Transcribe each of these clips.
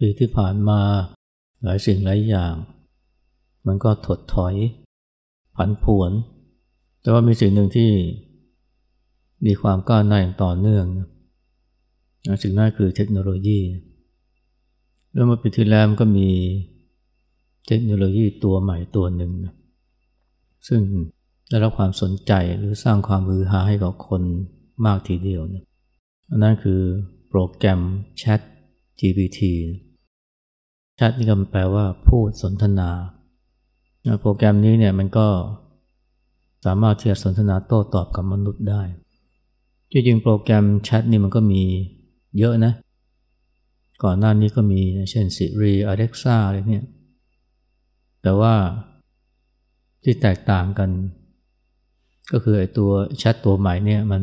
ปีที่ผ่านมาหลายสิ่งหลายอย่าง มันก็ถดถอย ผันผวน แต่ว่ามีสิ่งหนึ่งที่มีความก้าวหน้าอย่างต่อเนื่องนะสิ่งนั้นคือเทคโนโลยีแล้วเมื่อปีที่แล้วก็มีเทคโนโลยีตัวใหม่ตัวหนึ่งนะซึ่งได้รับความสนใจหรือสร้างความมือหาให้กับคนมากทีเดียวนะอันนั้นคือโปรแกรม Chat GPT แชทนี่ก็แปลว่าพูดสนทนา โปรแกรมนี้เนี่ยมันก็สามารถที่จะสนทนาโต้ตอบกับมนุษย์ได้ จริงๆ โปรแกรมแชทนี่มันก็มีเยอะนะ ก่อนหน้านี้ก็มีเช่น Siri Alexa อะไรเนี่ย แต่ว่าที่แตกต่างกัน ก็คือไอ้ตัวแชทตัวใหม่เนี่ยมัน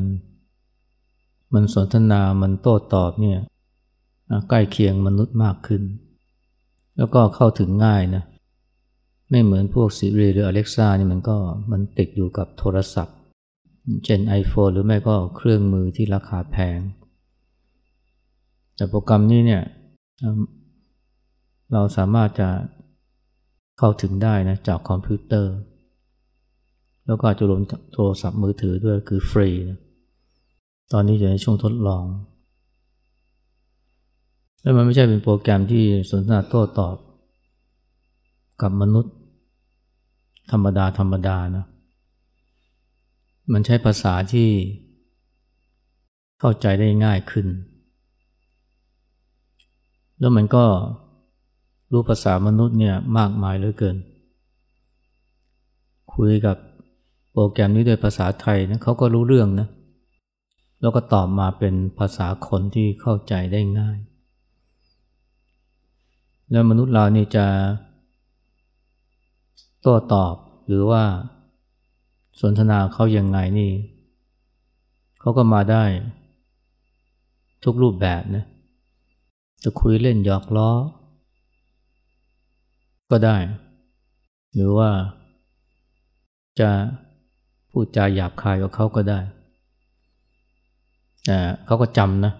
มันสนทนา มันโต้ตอบเนี่ยใกล้เคียงมนุษย์มากขึ้น แล้วก็เข้าถึงง่ายนะไม่เหมือนพวก Siri หรือ Alexa นี่มันก็มันติดอยู่กับโทรศัพท์เช่น iPhone หรือไม่ก็เครื่องมือที่ราคาแพง แต่โปรแกรมนี้เนี่ยเราสามารถจะเข้าถึงได้นะจากคอมพิวเตอร์ แล้วก็จะรวมโทรศัพท์มือถือด้วยคือฟรีนะตอนนี้อยู่ในช่วงทดลอง แล้วมันไม่ใช่เป็นโปรแกรมที่สนทนาโต้ตอบ กับมนุษย์ ธรรมดาธรรมดานะมันใช้ภาษาที่เข้าใจได้ง่ายขึ้น แล้วมันก็รู้ภาษามนุษย์เนี่ยมากมายเหลือเกิน คุยกับโปรแกรมนี้ด้วยภาษาไทยนะเขาก็รู้เรื่องนะ แล้วก็ตอบมาเป็นภาษาคนที่เข้าใจได้ง่าย แล้วมนุษย์เรานี่จะโต้ตอบหรือว่าสนทนาเขายังไงนี่เขาก็มาได้ ทุกรูปแบบนะจะคุยเล่นหยอกล้อ ก็ได้ หรือว่าจะพูดจาหยาบคายกับเขาก็ได้แต่เขาก็จำนะ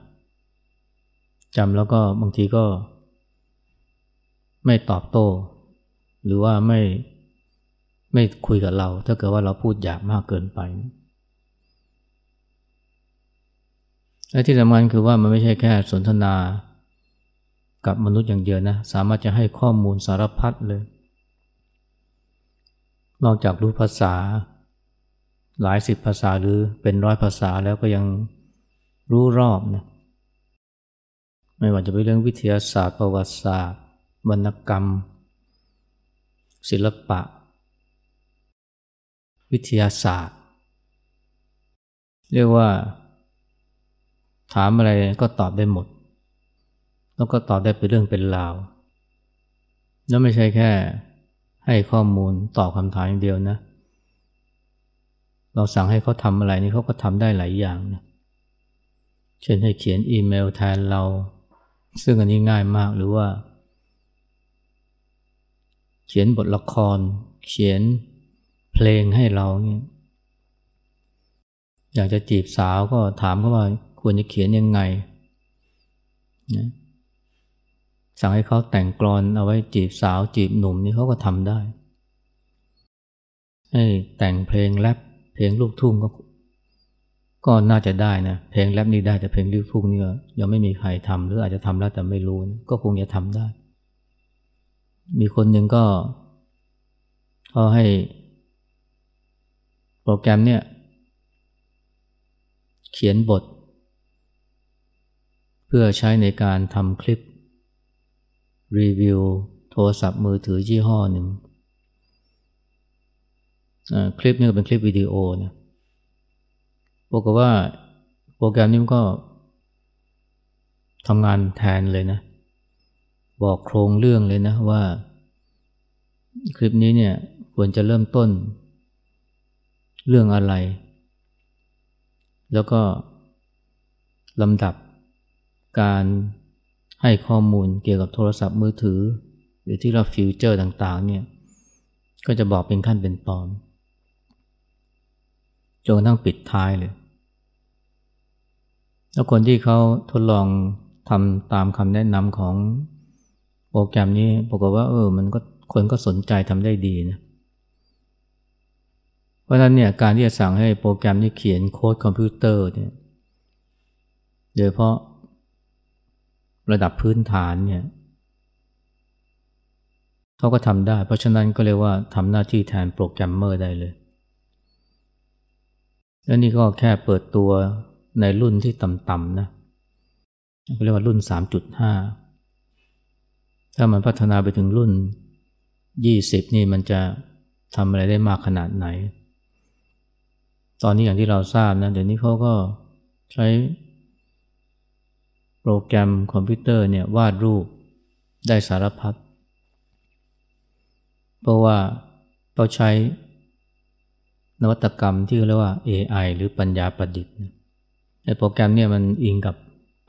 จำแล้วก็บางทีก็ ไม่ตอบโต้ หรือว่าไม่ไม่คุยกับเรา ถ้าเกิดว่าเราพูดหยาบมากเกินไปและที่สำคัญคือว่ามันไม่ใช่แค่สนทนากับมนุษย์อย่างเดียวนะ สามารถจะให้ข้อมูลสารพัดเลย นอกจากรู้ภาษา หลายสิบภาษาหรือเป็นร้อยภาษาแล้วก็ยังรู้รอบนะไม่ว่าจะเป็นเรื่องวิทยาศาสตร์ประวัติศาสตร์ วรรณกรรม ศิลปะ วิทยาศาสตร์ เรียกว่า ถามอะไรก็ตอบได้หมด แล้วก็ตอบได้เป็นเรื่องเป็นราว แล้วไม่ใช่แค่ให้ข้อมูลตอบคำถามอย่างเดียวนะ เราสั่งให้เขาทำอะไรนี่เขาก็ทำได้หลายอย่างนะเช่นให้เขียนอีเมลแทนเรา ซึ่งอันนี้ง่ายมากหรือว่า ขียนบทละคร เขียนเพลงให้เราเนี่ยอยากจะจีบสาวก็ถามเขาว่าควรจะเขียนยังไงนะสั่งให้เขาแต่งกรอนเอาไว้จีบสาวจีบหนุ่มนี่เขาก็ทำได้ ให้แต่งเพลงแรปเพลงลูกทุ่งก็ ก็น่าจะได้นะเพลงแรปนี่ได้แต่เพลงลูกทุ่งนี่ยังไม่มีใครทำหรืออาจจะทำแล้วแต่ไม่รู้นะก็คงจะทำได้ มีคนหนึ่งก็เขาให้โปรแกรมเนี่ย เขียนบท เพื่อใช้ในการทำคลิป รีวิว โทรศัพท์มือถือยี่ห้อหนึ่ง คลิปนี้เป็นคลิปวิดีโอนะบอกว่าโปรแกรมนี้มันก็ทำงานแทนเลยนะ บอกโครงเรื่องเลยนะว่า คลิปนี้เนี่ยควรจะเริ่มต้น เรื่องอะไร แล้วก็ลำดับการให้ข้อมูลเกี่ยวกับโทรศัพท์มือถือ หรือที่เรา feature ต่างๆเนี่ยก็จะบอกเป็นขั้นเป็นตอนจนกระทั่งปิดท้ายเลย แล้วคนที่เขาทดลองทำตามคำแนะนำของ โปรแกรมนี้ปรากฏว่าเออมันก็คนก็สนใจทำได้ดีนะเพราะฉะนั้นเนี่ยการที่จะสั่งให้โปรแกรมนี้เขียนโค้ดคอมพิวเตอร์เนี่ยโดยเพราะระดับพื้นฐานเนี่ยเขาก็ทำได้ เพราะฉะนั้นก็เรียกว่าทำหน้าที่แทนโปรแกรมเมอร์ได้เลยแล้วนี่ก็แค่เปิดตัวในรุ่นที่ต่ำๆนะเรียกว่ารุ่น 3.5 ถ้ามันพัฒนาไปถึงรุ่น 20 นี่มันจะทำอะไรได้มากขนาดไหน ตอนนี้อย่างที่เราทราบนะ เดี๋ยวนี้เขาก็ใช้โปรแกรมคอมพิวเตอร์เนี่ยวาดรูปได้สารพัด เพราะว่าเราใช้นวัตกรรมที่เรียกว่า AI หรือปัญญาประดิษฐ์ไอโปรแกรมเนี่ยมันอิงกับ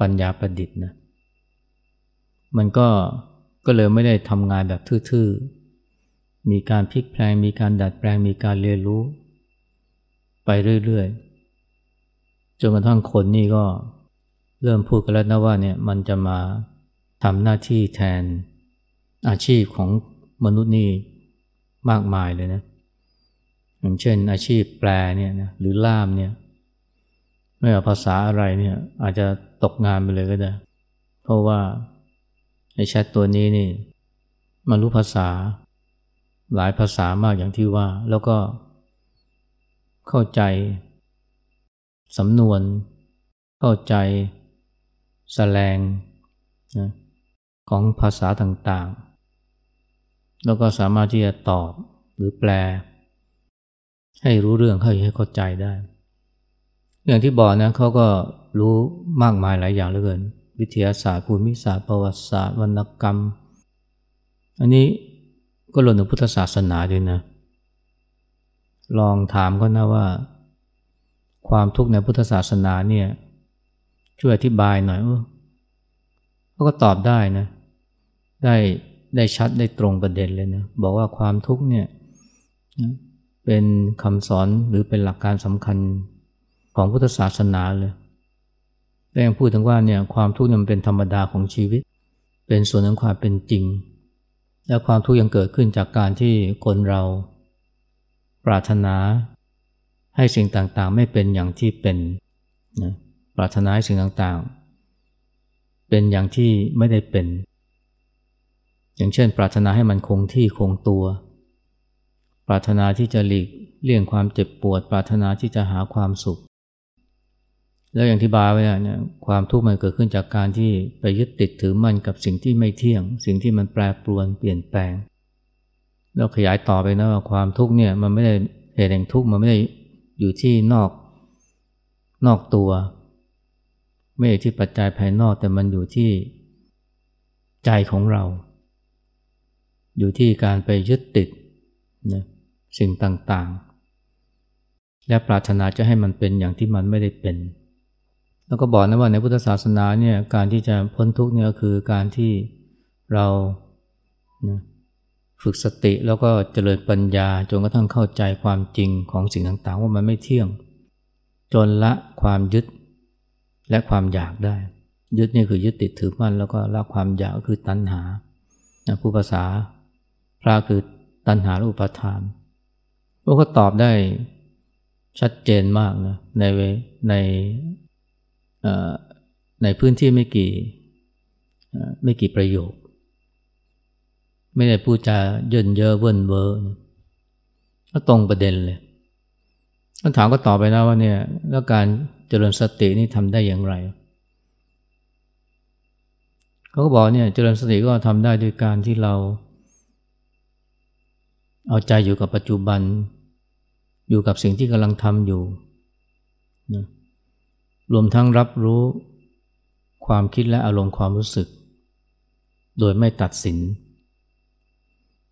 ปัญญาประดิษฐ์นะ มันก็ ก็เลยไม่ได้ทำงานแบบทื่อๆ มีการพลิกแปลง มีการดัดแปลง มีการเรียนรู้ ไปเรื่อยๆ จนกระทั่งคนนี่ก็เริ่มพูดกันแล้วนะว่าเนี่ยมันจะมาทำหน้าที่แทนอาชีพของมนุษย์นี่มากมายเลยนะ อย่างเช่นอาชีพแปลเนี่ยนะหรือล่ามเนี่ยไม่ว่าภาษาอะไรเนี่ยอาจจะตกงานไปเลยก็ได้ เพราะว่า ไอ้แชทตัวนี้นี่มันรู้ภาษาหลายภาษามากอย่างที่ว่า แล้วก็เข้าใจ สำนวน เข้าใจแสลงนะของภาษาต่างๆ แล้วก็สามารถที่จะตอบหรือแปล ให้รู้เรื่องให้ให้เข้าใจได้ อย่างที่บอกนะเขาก็รู้มากมายหลายอย่างเหลือเกิน วิทยาศาสตร์ ภูมิศาสตร์ ประวัติศาสตร์วรรณกรรม อันนี้ก็รวมถึงพุทธศาสนาด้วยนะ ลองถามก็นะว่า ความทุกข์ในพุทธศาสนาเนี่ยช่วยอธิบายหน่อยเออเขาก็ตอบได้นะ ได้ได้ชัดได้ตรงประเด็นเลยนะ บอกว่าความทุกข์เนี่ยเป็นคำสอนหรือเป็นหลักการสำคัญของพุทธศาสนาเลย แล้ยังพูดถึงว่าเนี่ยความทุกข์มันเป็นธรรมดาของชีวิต เป็นส่วนของความเป็นจริง และความทุกข์ยังเกิดขึ้นจากการที่คนเรา ปรารถนา ให้สิ่งต่างๆ ไม่เป็นอย่างที่เป็นนะปรารถนาให้สิ่งต่างๆ เป็นอย่างที่ไม่ได้เป็น อย่างเช่น ปรารถนาให้มันคงที่คงตัว ปรารถนาที่จะหลีกเลี่ยงความเจ็บปวด ปรารถนาที่จะหาความสุข แล้วอย่างที่บาไว้เนี่ยความทุกข์มันเกิดขึ้นจากการที่ไปยึดติดถือมั่นกับสิ่งที่ไม่เที่ยง สิ่งที่มันแปรปรวนเปลี่ยนแปลง แล้วขยายต่อไปนะว่าความทุกข์เนี่ยมันไม่ได้เหตุแห่งทุกข์มันไม่ได้อยู่ที่นอกนอกตัว ไม่ที่ปัจจัยภายนอกแต่มันอยู่ที่ใจของเรา อยู่ที่การไปยึดติดนะสิ่งต่างๆ และปรารถนาจะให้มันเป็นอย่างที่มันไม่ได้เป็น แล้วก็บอกนะว่าในพุทธศาสนาเนี่ยการที่จะพ้นทุกข์เนี่ยคือการที่เรานะฝึกสติแล้วก็เจริญปัญญาจนกระทั่งเข้าใจความจริงของสิ่งต่างๆ ว่ามันไม่เที่ยง จนละความยึดและความอยากได้ ยึดนี่คือยึดติดถือมั่นแล้วก็ละความอยากก็คือตัณหาผู้ภาษาพระคือตัณหาอุปาทานพวกก็ตอบได้ชัดเจนมากนะในใน ในพื้นที่ไม่กี่ไม่กี่ประโยค ไม่ได้พูดจาเยิ่นเย้อเวิ่นเว้อก็ตรงประเด็นเลยคำถามก็ตอบไปนะว่าเนี่ยแล้วการเจริญสตินี่ทำได้อย่างไรเขาก็บอกเนี่ยเจริญสติก็ทำได้ด้วยการที่เรา เอาใจอยู่กับปัจจุบัน อยู่กับสิ่งที่กำลังทำอยู่นะ รวมทั้งรับรู้ความคิดและอารมณ์ความรู้สึก โดยไม่ตัดสิน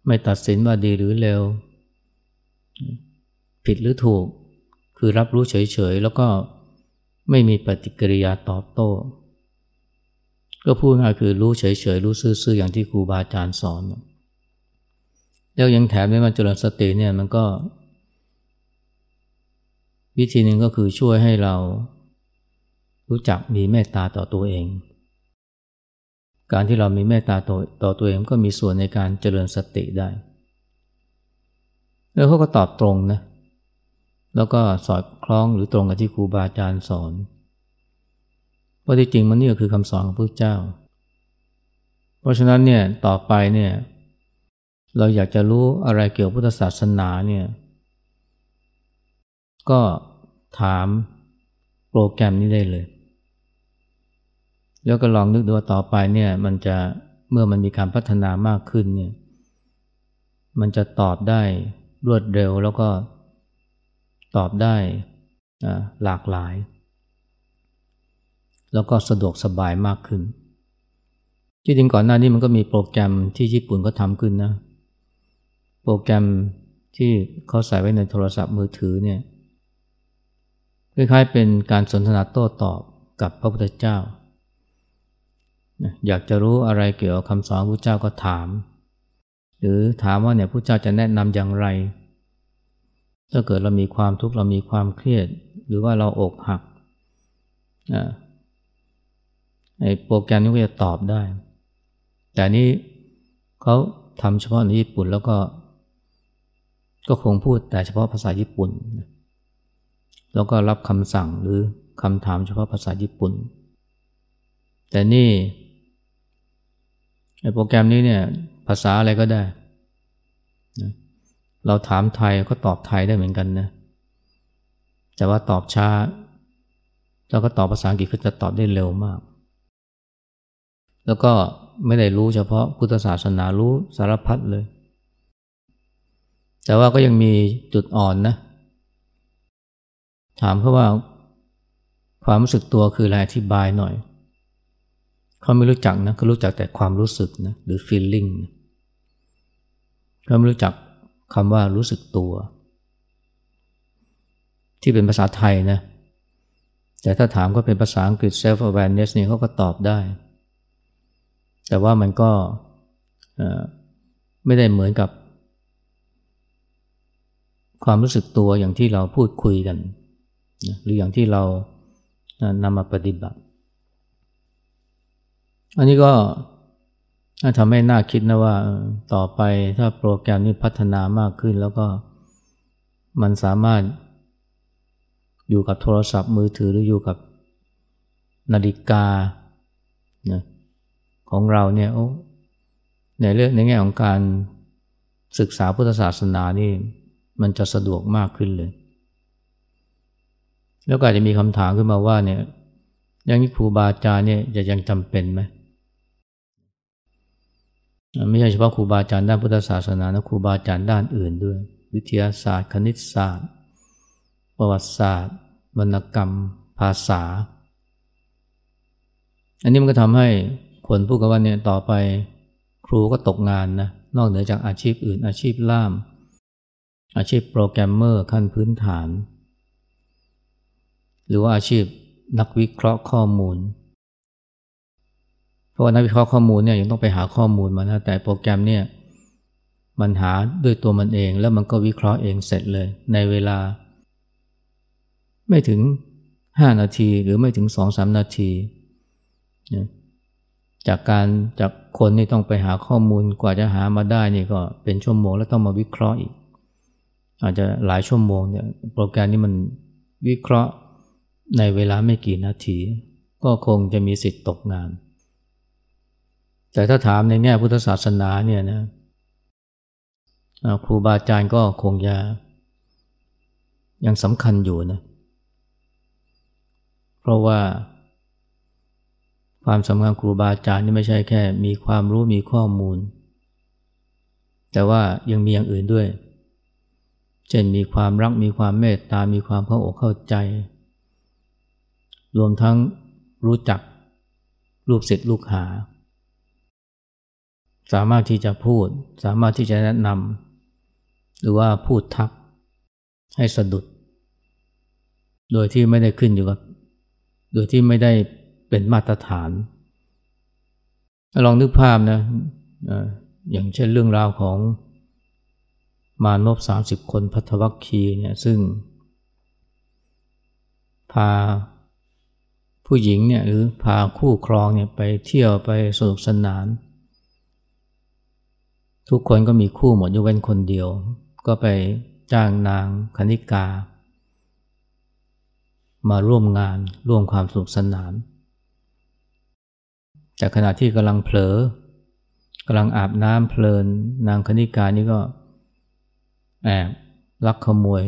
ไม่ตัดสินว่าดีหรือเลวผิดหรือถูก คือรับรู้เฉยๆ แล้วก็ไม่มีปฏิกิริยาตอบโต้ ก็พูดง่ายคือรู้เฉยๆ รู้ซื่อๆ อย่างที่ครูบาอาจารย์สอน แล้วยังแถมด้วยมาเจริญสติเนี่ยมันก็ วิธีหนึ่งก็คือช่วยให้เรา รู้จักมีเมตตาต่อตัวเอง การที่เรามีเมตตาต่อตอตัวเองก็มีส่วนในการเจริญสติได้ แล้วเขาก็ตอบตรงนะ แล้วก็สอดคล้องหรือตรงกับที่ครูบาอาจารย์สอนเพราะที่จริงมันนี่ก็คือคำสอนของพระเจ้า เพราะฉะนั้นเนี่ยต่อไปเนี่ยเราอยากจะรู้อะไรเกี่ยวกับพุทธศาสนาเนี่ยก็ถามโปรแกรมนี้ได้เลย แล้วก็ลองนึกดูว่าต่อไปเนี่ยมันจะเมื่อมันมีการพัฒนามากขึ้นเนี่ยมันจะตอบได้รวดเร็วแล้วก็ตอบได้หลากหลาย แล้วก็สะดวกสบายมากขึ้นที่จริงก่อนหน้านี้มันก็มีโปรแกรมที่ญี่ปุ่นก็ทำขึ้นนะ โปรแกรมที่เขาใส่ไว้ในโทรศัพท์มือถือเนี่ยคล้ายๆเป็นการสนทนาโต้ตอบกับพระพุทธเจ้า อยากจะรู้อะไรเกี่ยวกับคำสอนพระเจ้าก็ถาม หรือถามว่าเนี่ยพระเจ้าจะแนะนำอย่างไร ถ้าเกิดเรามีความทุกข์เรามีความเครียด หรือว่าเราอกหักไอ้โปรแกรมนี้ก็จะตอบได้ แต่นี้เขาทำเฉพาะในญี่ปุ่นแล้วก็ ก็คงพูดแต่เฉพาะภาษาญี่ปุ่น แล้วก็รับคำสั่งหรือคำถามเฉพาะภาษาญี่ปุ่น แต่นี่ โปรแกรมนี้เนี่ยภาษาอะไรก็ได้เราถามไทยก็ตอบไทยได้เหมือนกันนะ แต่ว่าตอบช้า แล้วก็ตอบภาษาอังกฤษก็จะตอบได้เร็วมาก แล้วก็ไม่ได้รู้เฉพาะพุทธศาสนารู้สารพัดเลย แต่ว่าก็ยังมีจุดอ่อนนะ ถามเขาว่าความรู้สึกตัวคืออะไรอธิบายหน่อย เขาไม่รู้จักนะเขารู้จักแต่ความรู้สึกนะหรือ feeling เขาไม่รู้จักคำว่ารู้สึกตัว ที่เป็นภาษาไทยนะแต่ถ้าถามก็เป็นภาษาอังกฤษ self awareness นี่เขาก็ตอบได้ แต่ว่ามันก็ไม่ได้เหมือนกับ ความรู้สึกตัวอย่างที่เราพูดคุยกัน หรืออย่างที่เรานำมาปฏิบัติ อันนี้ก็ทำให้น่าคิดนะว่าต่อไปถ้าโปรแกรมนี้พัฒนามากขึ้น แล้วก็มันสามารถอยู่กับโทรศัพท์มือถือหรืออยู่กับนาฬิกาของเราเนี่ยในเรื่องในแง่ของการศึกษาพุทธศาสนานี่มันจะสะดวกมากขึ้นเลย แล้วก็อาจจะมีคำถามขึ้นมาว่าเนี่ยยังนี้ครูบาอาจารย์เนี่ยจะยังจำเป็นไหม ไม่ใช่เฉพาะครูบาอาจารย์ด้านพุทธศาสนานะครูบาอาจารย์ด้านอื่นด้วย วิทยาศาสตร์ คณิตศาสตร์ ประวัติศาสตร์ วรรณกรรม ภาษา อันนี้มันก็ทำให้คนพูดกันว่าเนี่ยต่อไปครูก็ตกงานนะนอกเหนือจากอาชีพอื่น อาชีพล่าม อาชีพโปรแกรมเมอร์ขั้นพื้นฐาน หรือว่าอาชีพนักวิเคราะห์ข้อมูล ราะว่านักวิเคราะห์ข้อมูลเนี่ยยังต้องไปหาข้อมูลมานะแต่โปรแกรมเนี่ยมันหาด้วยตัวมันเองแล้วมันก็วิเคราะห์เองเสร็จเลย ในเวลา ไม่ถึง 5 นาทีหรือไม่ถึง 2-3 นาทีจากการจากคนนี่ต้องไปหาข้อมูลกว่าจะหามาได้นี่ก็เป็นชั่วโมงแล้วต้องมาวิเคราะห์อีก อาจจะหลายชั่วโมงเนี่ยโปรแกรมนี้มันวิเคราะห์ในเวลาไม่กี่นาที ก็คงจะมีสิทธิ์ตกงาน แต่ถ้าถามในแง่พุทธศาสนาเนี่ยนะครูบาอาจารย์ก็คงจะยังสำคัญอยู่นะ เพราะว่า ความสำคัญครูบาอาจารย์นี่ไม่ใช่แค่ มีความรู้มีข้อมูล แต่ว่ายังมีอย่างอื่นด้วย เช่นมีความรักมีความเมตตา มีความเข้าอกเข้าใจ รวมทั้งรู้จักรูปศิษย์ลูกหา สามารถที่จะพูด สามารถที่จะแนะนำหรือว่าพูดทักให้สะดุด โดยที่ไม่ได้ขึ้นอยู่กับ โดยที่ไม่ได้เป็นมาตรฐาน ลองนึกภาพนะอย่างเช่นเรื่องราวของมานพสามสิบคนพัทวัคคีเนี่ยซึ่ง พาผู้หญิงเนี่ยหรือพาคู่ครองเนี่ยไปเที่ยวไปสนุกสนาน ทุกคนก็มีคู่หมดยกเว้นคนเดียว ก็ไปจ้างนางคณิกา มาร่วมงานร่วมความสนุกสนานแต่ขณะที่กำลังเผลอกำลังอาบน้ำเพลิน นางคณิกานี่ก็แอบลักขโมย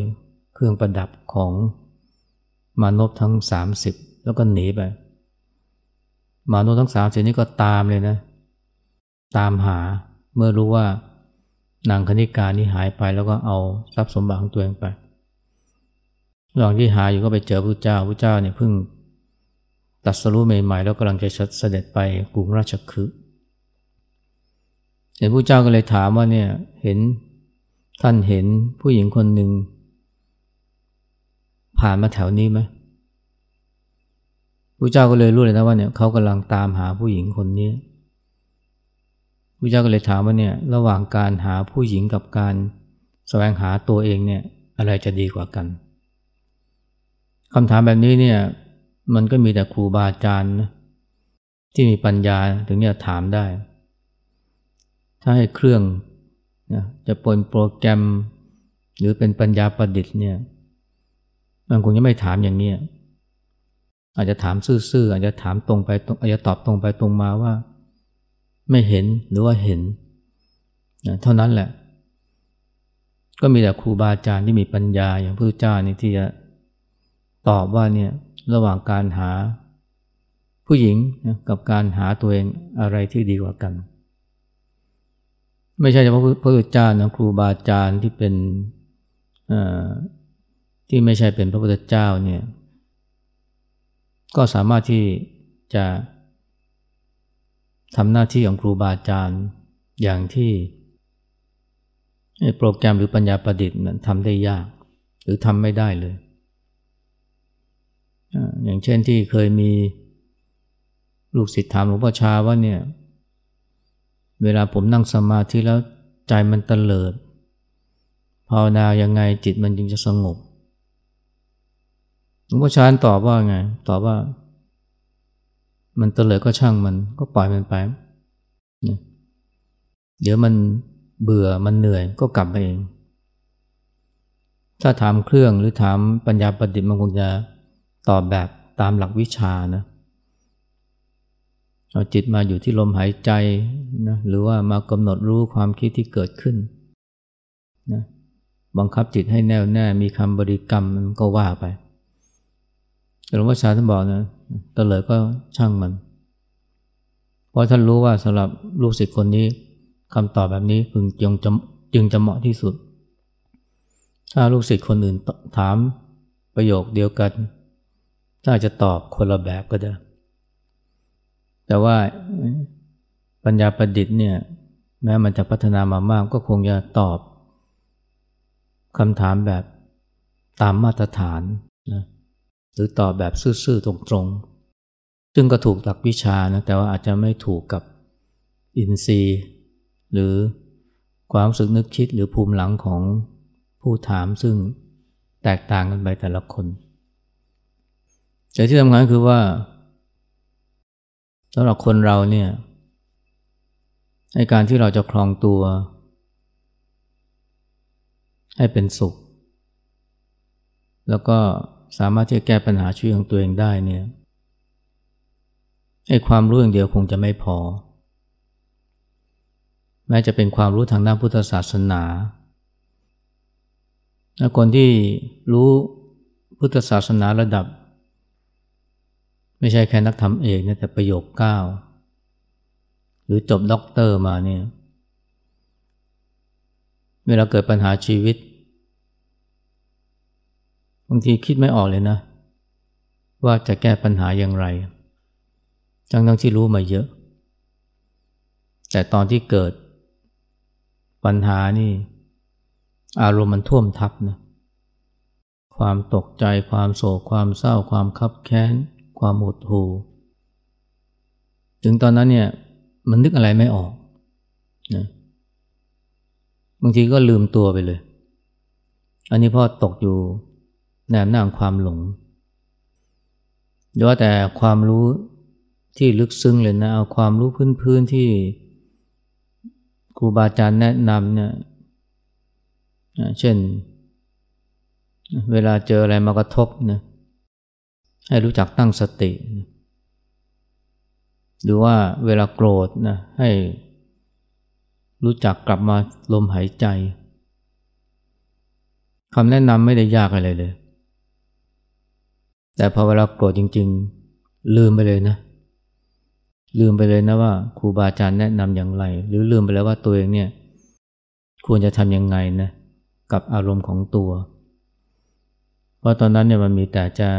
เครื่องประดับของมานพทั้งสามสิบแล้วก็หนีไป มานพทั้งสามสิบนี่ก็ตามเลยนะ ตามหา เมื่อรู้ว่านางคณิกานี่หายไปแล้วก็เอาทรัพย์สมบัติของตัวเองไประหว่างที่หาอยู่ก็ไปเจอพระเจ้าพระเจ้าเนี่ยเพิ่งตัดสรู้ใหม่ๆแล้วกำลังจะเสด็จไปกรุงราชคฤห์เห็นพระเจ้าก็เลยถามว่าเนี่ยเห็นท่านเห็นผู้หญิงคนหนึ่งผ่านมาแถวนี้ไหมพระเจ้าก็เลยรู้เลยนะว่าเนี่ยเขากำลังตามหาผู้หญิงคนนี้ พระเจ้าก็เลยถามว่าเนี่ยระหว่างการหาผู้หญิงกับการแสวงหาตัวเองเนี่ยอะไรจะดีกว่ากันคำถามแบบนี้เนี่ยมันก็มีแต่ครูบาอาจารย์นะที่มีปัญญาถึงจะถามได้ ถ้าให้เครื่องนะจะปนโปรแกรม หรือเป็นปัญญาประดิษฐ์เนี่ยมันคงจะไม่ถามอย่างนี้อาจจะถามซื่อๆอาจจะถามตรงไปอาจจะตอบตรงไปตรงมาว่า ไม่เห็นหรือว่าเห็นนะเท่านั้นแหละ ก็มีแต่ครูบาอาจารย์ที่มีปัญญาอย่างพระเจ้านี่ที่จะตอบว่าเนี่ยระหว่างการหาผู้หญิงนะกับการหาตัวเองอะไรที่ดีกว่ากัน ไม่ใช่เฉพาะพระพุทธเจ้านะครูบาอาจารย์ที่เป็นที่ไม่ใช่เป็นพระพุทธเจ้าเนี่ยก็สามารถที่จะ ทำหน้าที่ของครูบาอาจารย์อย่างที่โปรแกรมหรือปัญญาประดิษฐ์มันทำได้ยาก หรือทำไม่ได้เลย อย่างเช่นที่เคยมีลูกศิษย์ถามหลวงพ่อชาว่าเนี่ย เวลาผมนั่งสมาธิแล้วใจมันเตลิดภาวนายังไงจิตมันจึงจะสงบหลวงพ่อชาตอบว่าไง ตอบว่า มันเตลิดก็ช่างมันก็ปล่อยมันไปเดี๋ยวมันเบื่อมันเหนื่อยก็กลับมาเอง ถ้าถามเครื่องหรือถามปัญญาประดิษฐ์มันคงจะตอบแบบตามหลักวิชานะเอาจิตมาอยู่ที่ลมหายใจนะหรือว่ามากำหนดรู้ความคิดที่เกิดขึ้นนะบังคับจิตให้แน่วแน่มีคำบริกรรมมันก็ว่าไปหลวงพ่อชาท่านบอกนะ ตเลยก็ช่างมัน เพราะท่านรู้ว่าสำหรับลูกศิษย์คนนี้คำตอบแบบนี้พึงจึงจะจึงจะเหมาะที่สุด ถ้าลูกศิษย์คนอื่นถามประโยคเดียวกันถ้าจะตอบคนละแบบก็ได้ แต่ว่าปัญญาประดิษฐ์เนี่ยแม้มันจะพัฒนามามากก็คงจะตอบคำถามแบบตามมาตรฐานนะ หรือตอบแบบซื่อๆตรงๆ ซึ่งก็ถูกหลักวิชานะแต่ว่าอาจจะไม่ถูกกับอินทรีย์ หรือความสึกนึกคิดหรือภูมิหลังของผู้ถามซึ่งแตกต่างกันไปแต่ละคน แต่ที่สำคัญคือว่าสำหรับคนเราเนี่ยในการที่เราจะคลองตัว ให้เป็นสุข แล้วก็ สามารถที่จะแก้ปัญหาชีวิตของตัวเองได้เนี่ยไอ้ความรู้อย่างเดียวคงจะไม่พอ แม้จะเป็นความรู้ทางด้านพุทธศาสนาคนที่รู้พุทธศาสนาระดับ ไม่ใช่แค่นักทำเอกนะแต่ประโยคเก้าหรือจบด็อกเตอร์มาเนี่ยเวลาเกิดปัญหาชีวิต บางทีคิดไม่ออกเลยนะ ว่าจะแก้ปัญหาอย่างไรจังทั้งที่รู้มาเยอะ แต่ตอนที่เกิดปัญหานี่ อารมณ์มันท่วมทับนะความตกใจความโศกความเศร้า ความคับแค้น ความหดหู่ถึงตอนนั้นเนี่ยมันนึกอะไรไม่ออกนะบางทีก็ลืมตัวไปเลย อันนี้พ่อตกอยู่ ในอำนาจความหลงหรือว่าแต่ความรู้ที่ลึกซึ้งเลยนะ เอาความรู้พื้นๆที่ครูบาอาจารย์แนะนำเนี่ยเช่น เวลาเจออะไรมากระทบนะให้รู้จักตั้งสติ หรือว่าเวลาโกรธนะให้รู้จักกลับมาลมหายใจคำแนะนำไม่ได้ยากอะไรเลย แต่พอเวลาโกรธจริง ๆ ลืมไปเลยนะ ลืมไปเลยนะว่าครูบาอาจารย์แนะนำอย่างไร หรือลืมไปแล้วว่าตัวเองเนี่ยควรจะทำยังไงนะกับอารมณ์ของตัว เพราะตอนนั้นเนี่ยมันมีแต่จะ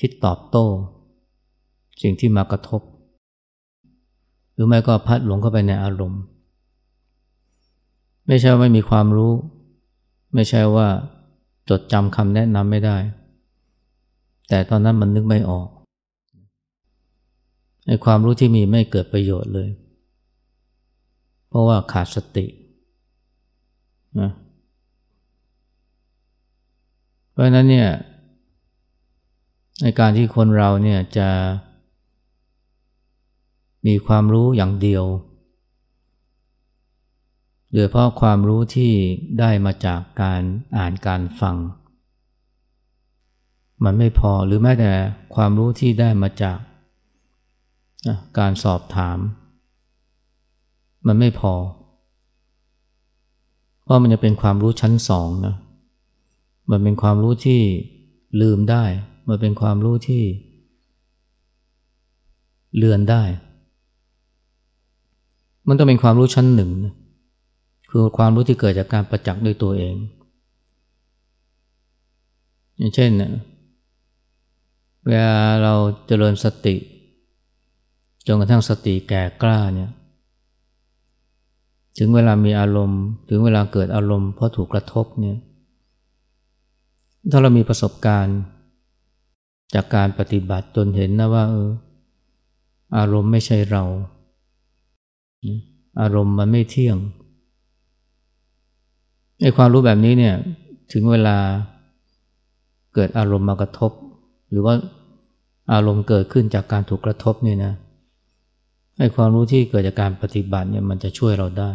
คิดตอบโต้ สิ่งที่มากระทบ หรือไม่ก็พัดหลงเข้าไปในอารมณ์ ไม่ใช่ว่าไม่มีความรู้ ไม่ใช่ว่าจดจำคำแนะนำไม่ได้ แต่ตอนนั้นมันนึกไม่ออกในความรู้ที่มีไม่เกิดประโยชน์เลย เพราะว่าขาดสตินะเพราะนั้นเนี่ยในการที่คนเราเนี่ยจะมีความรู้อย่างเดียวโดยเพราะความรู้ที่ได้มาจากการอ่านการฟัง มันไม่พอหรือแม้แต่ความรู้ที่ได้มาจากการสอบถาม มันไม่พอ เพราะมันจะเป็นความรู้ชั้นสองนะมันเป็นความรู้ที่ลืมได้ มันเป็นความรู้ที่ เลือนได้ มันต้องเป็นความรู้ชั้นหนึ่งนะคือความรู้ที่เกิดจากการประจักษ์ด้วยตัวเอง อย่างเช่น เวลาเราเจริญสติ จนกระทั่งสติแก่กล้าเนี่ยถึงเวลามีอารมณ์ ถึงเวลาเกิดอารมณ์เพราะถูกกระทบเนี่ยถ้าเรามีประสบการณ์ จากการปฏิบัติจนเห็นนะว่าเอออารมณ์ไม่ใช่เรา อารมณ์มันไม่เที่ยงไอ้ความรู้แบบนี้เนี่ยถึงเวลาเกิดอารมณ์มากระทบ หรือว่า อารมณ์เกิดขึ้นจากการถูกกระทบเนี่ยนะไอ้ความรู้ที่เกิดจากการปฏิบัติเนี่ยมันจะช่วยเราได้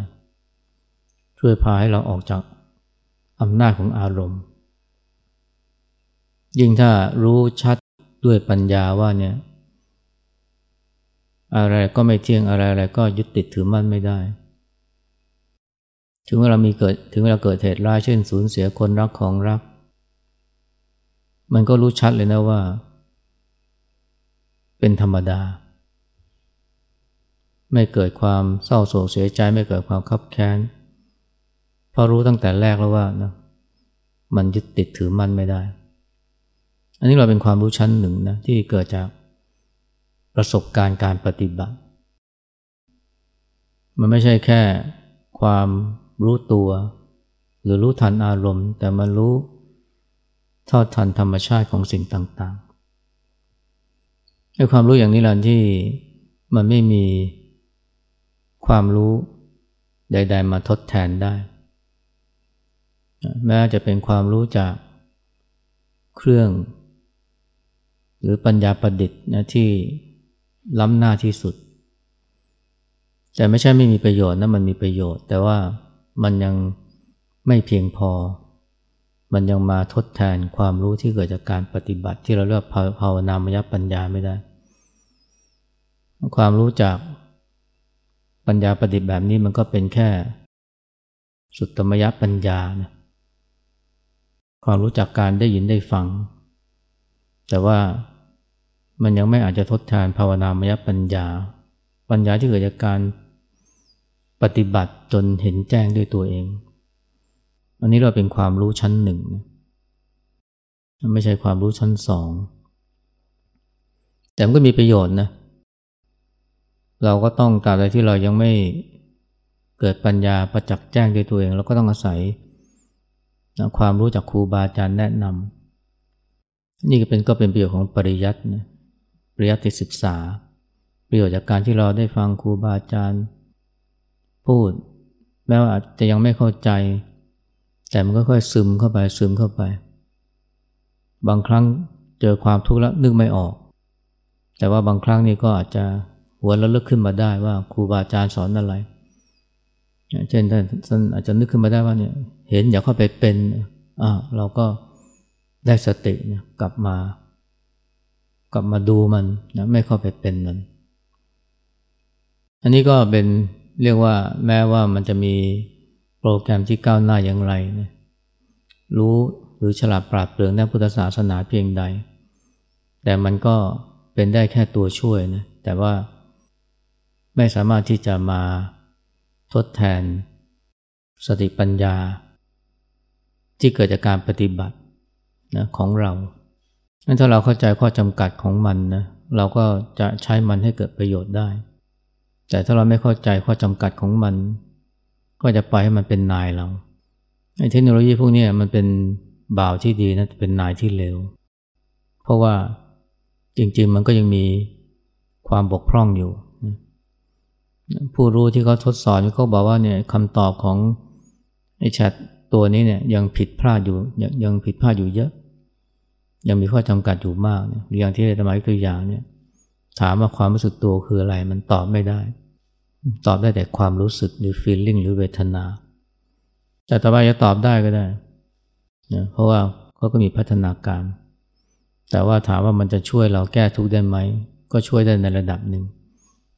ช่วยพาให้เราออกจากอำนาจของอารมณ์ ยิ่งถ้ารู้ชัดด้วยปัญญาว่าเนี่ยอะไรก็ไม่เที่ยงอะไรอะไรก็ยึดติดถือมั่นไม่ได้ ถึงเวลามีเกิดถึงเวลาเกิดเหตุร้ายเช่นสูญเสียคนรักของรัก มันก็รู้ชัดเลยนะว่า เป็นธรรมดา ไม่เกิดความเศร้าโศกเสียใจไม่เกิดความคับแค้นเพราะรู้ตั้งแต่แรกแล้วว่านะมันยึดติดถือมั่นไม่ได้ อันนี้เราเป็นความรู้ชั้นหนึ่งนะที่เกิดจากประสบการณ์การปฏิบัติ มันไม่ใช่แค่ความรู้ตัว หรือรู้ทันอารมณ์ แต่มันรู้ทอดทันธรรมชาติของสิ่งต่างๆ ความรู้อย่างนี้แหละที่มันไม่มีความรู้ใด ๆ มาทดแทนได้ แม้จะเป็นความรู้จากเครื่อง หรือปัญญาประดิษฐ์นะที่ล้ำหน้าที่สุด แต่ไม่ใช่ไม่มีประโยชน์นะมันมีประโยชน์ แต่ว่ามันยังไม่เพียงพอ มันยังมาทดแทนความรู้ที่เกิดจากการปฏิบัติที่เราเรียกภาวนามยปัญญาไม่ได้ ความรู้จากปัญญาประดิษฐ์แบบนี้มันก็เป็นแค่ สุตตมยปัญญานะความรู้จักการได้ยินได้ฟัง แต่ว่ามันยังไม่อาจจะทดแทนภาวนามยปัญญา ปัญญาที่เกิดจากการปฏิบัติจนเห็นแจ้งด้วยตัวเอง อันนี้เราเป็นความรู้ชั้นหนึ่งนะไม่ใช่ความรู้ชั้นสอง แต่มันก็มีประโยชน์นะเเราก็ต้องตราบใดที่เรายังไม่เกิดปัญญาประจักษ์แจ้งด้วยตัวเอง เราก็ต้องอาศัยนะความรู้จากครูบาอาจารย์แนะนำนี่ก็เป็นก็เป็นประโยชน์ของปริยัตินะปริยัติศึกษา ประโยชน์จากการที่เราได้ฟังครูบาอาจารย์ พูด แม้ว่าอาจจะยังไม่เข้าใจ แต่มันก็ค่อยซึมเข้าไปซึมเข้าไป บางครั้งเจอความทุกข์แล้วนึกไม่ออก แต่ว่าบางครั้งนี่ก็อาจจะ วระลึกขึ้นมาได้ว่าครูบาอาจารย์สอนอะไร เช่นท่านอาจจะนึกขึ้นมาได้ว่าเนี่ยเห็นอย่าเข้าไปเป็นอ่าเราก็ได้สติเนี่ยกลับมา กลับมาดูมันนะไม่เข้าไปเป็นมัน อันนี้ก็เป็นเรียกว่าแม้ว่ามันจะมีโปรแกรมที่ก้าวหน้าอย่างไรนะรู้หรือฉลาดปราดเปรื่องด้านพุทธศาสนาเพียงใด แต่มันก็เป็นได้แค่ตัวช่วยนะแต่ว่า ไม่สามารถที่จะมาทดแทน สติปัญญา ที่เกิดจากการปฏิบัตินะของเรางั้นถ้าเราเข้าใจข้อจำกัดของมันนะเราก็จะใช้มันให้เกิดประโยชน์ได้ แต่ถ้าเราไม่เข้าใจข้อจำกัดของมัน ก็จะปล่อยให้มันเป็นนายเราเทคโนโลยีพวกนี้มันเป็นบ่าวที่ดีนะเป็นนายที่เลวเพราะว่าจริงๆมันก็ยังมีความบกพร่องอยู่ ผู้รู้ที่เขาทดสอบเขาบอกว่าเนี่ยคำตอบของไอ้แชทตัวนี้เนี่ยยังผิดพลาดอยู่ยังยังผิดพลาดอยู่เยอะ ยังมีข้อจำกัดอยู่มากเนี่ยอย่างที่ธรรมะตัวอย่างเนี่ยถามว่าความรู้สึกตัวคืออะไรมันตอบไม่ได้ ตอบได้แต่ความรู้สึกหรือ feeling หรือเวทนา แต่ต่อไปจะตอบได้ก็ได้นะเพราะว่าเขาก็มีพัฒนาการ แต่ว่าถามว่ามันจะช่วยเราแก้ทุกข์ได้ไหม ก็ช่วยได้ในระดับหนึ่ง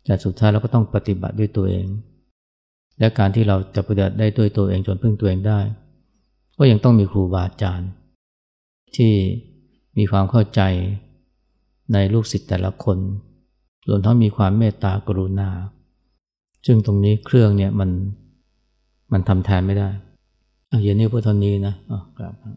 แต่สุดท้ายเราก็ต้องปฏิบัติด้วยตัวเอง และการที่เราจะปฏิบัติได้ด้วยตัวเองจนพึ่งตัวเองได้ ก็ยังต้องมีครูบาอาจารย์ ที่มีความเข้าใจในลูกศิษย์แต่ละคนรวมทั้งมีความเมตตากรุณา ซึ่งตรงนี้เครื่องเนี่ยมันมันทำแทนไม่ได้เย็นนี้พุทธนี้นะอ๋อกลับ